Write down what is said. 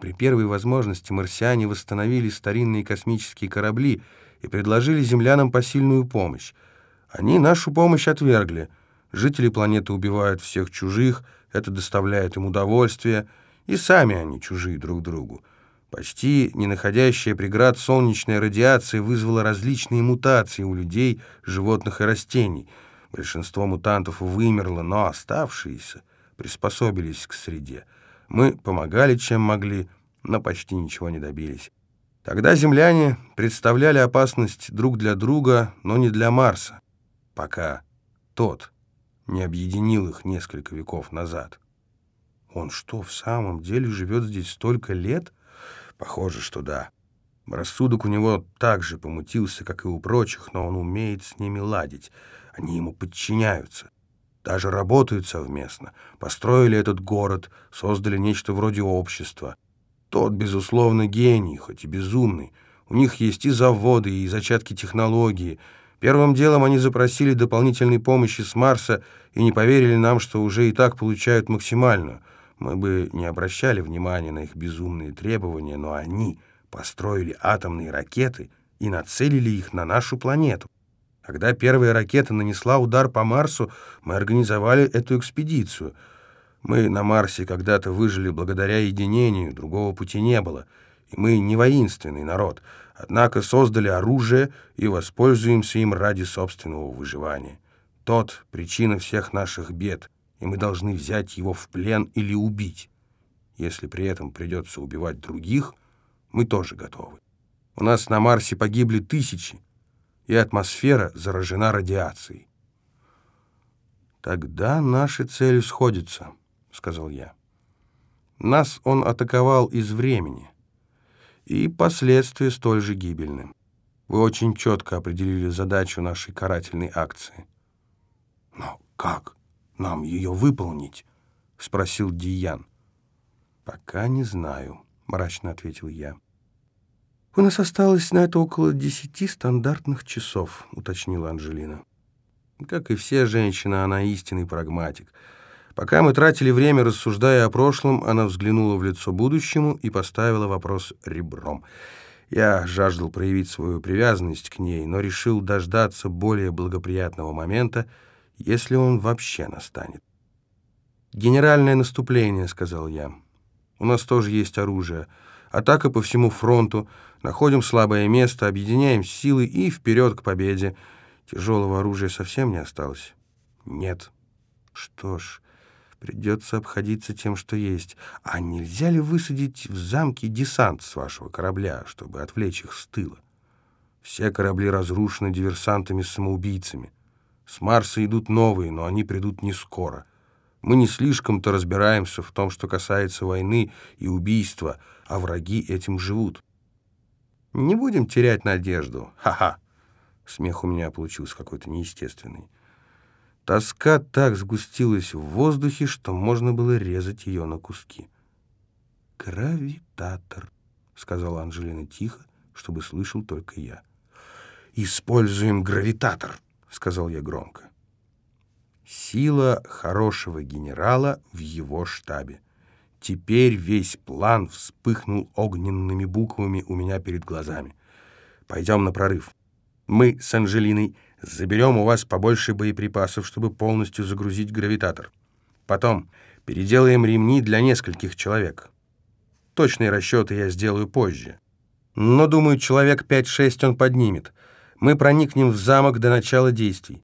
При первой возможности марсиане восстановили старинные космические корабли и предложили землянам посильную помощь. Они нашу помощь отвергли. Жители планеты убивают всех чужих, это доставляет им удовольствие, и сами они чужие друг другу. Почти не находящая преград солнечная радиация вызвала различные мутации у людей, животных и растений. Большинство мутантов вымерло, но оставшиеся приспособились к среде. Мы помогали, чем могли, но почти ничего не добились. Тогда земляне представляли опасность друг для друга, но не для Марса, пока тот не объединил их несколько веков назад. Он что, в самом деле живет здесь столько лет? Похоже, что да. Рассудок у него так же помутился, как и у прочих, но он умеет с ними ладить. Они ему подчиняются. Даже работают совместно. Построили этот город, создали нечто вроде общества. Тот, безусловно, гений, хоть и безумный. У них есть и заводы, и зачатки технологии. Первым делом они запросили дополнительной помощи с Марса и не поверили нам, что уже и так получают максимальную. Мы бы не обращали внимания на их безумные требования, но они построили атомные ракеты и нацелили их на нашу планету. Когда первая ракета нанесла удар по Марсу, мы организовали эту экспедицию. Мы на Марсе когда-то выжили благодаря единению, другого пути не было. И мы не воинственный народ, однако создали оружие и воспользуемся им ради собственного выживания. Тот — причина всех наших бед, и мы должны взять его в плен или убить. Если при этом придется убивать других, мы тоже готовы. У нас на Марсе погибли тысячи, и атмосфера заражена радиацией. «Тогда наши цели сходятся», — сказал я. «Нас он атаковал из времени, и последствия столь же гибельны. Вы очень четко определили задачу нашей карательной акции». «Но как нам ее выполнить?» — спросил Диян. «Пока не знаю», — мрачно ответил я. «У нас осталось на это около десяти стандартных часов», — уточнила Анжелина. Как и все женщины, она истинный прагматик. Пока мы тратили время, рассуждая о прошлом, она взглянула в лицо будущему и поставила вопрос ребром. Я жаждал проявить свою привязанность к ней, но решил дождаться более благоприятного момента, если он вообще настанет. «Генеральное наступление», — сказал я. «У нас тоже есть оружие». Атака по всему фронту. Находим слабое место, объединяем силы и вперед к победе. Тяжелого оружия совсем не осталось? Нет. Что ж, придется обходиться тем, что есть. А нельзя ли высадить в замке десант с вашего корабля, чтобы отвлечь их с тыла? Все корабли разрушены диверсантами-самоубийцами. С Марса идут новые, но они придут не скоро. Мы не слишком-то разбираемся в том, что касается войны и убийства, а враги этим живут. Не будем терять надежду. Ха-ха. Смех у меня получился какой-то неестественный. Тоска так сгустилась в воздухе, что можно было резать ее на куски. «Гравитатор», — сказала Анжелина тихо, чтобы слышал только я. «Используем гравитатор», — сказал я громко. Сила хорошего генерала в его штабе. Теперь весь план вспыхнул огненными буквами у меня перед глазами. Пойдем на прорыв. Мы с Анжелиной заберем у вас побольше боеприпасов, чтобы полностью загрузить гравитатор. Потом переделаем ремни для нескольких человек. Точные расчеты я сделаю позже. Но, думаю, человек 5-6 он поднимет. Мы проникнем в замок до начала действий.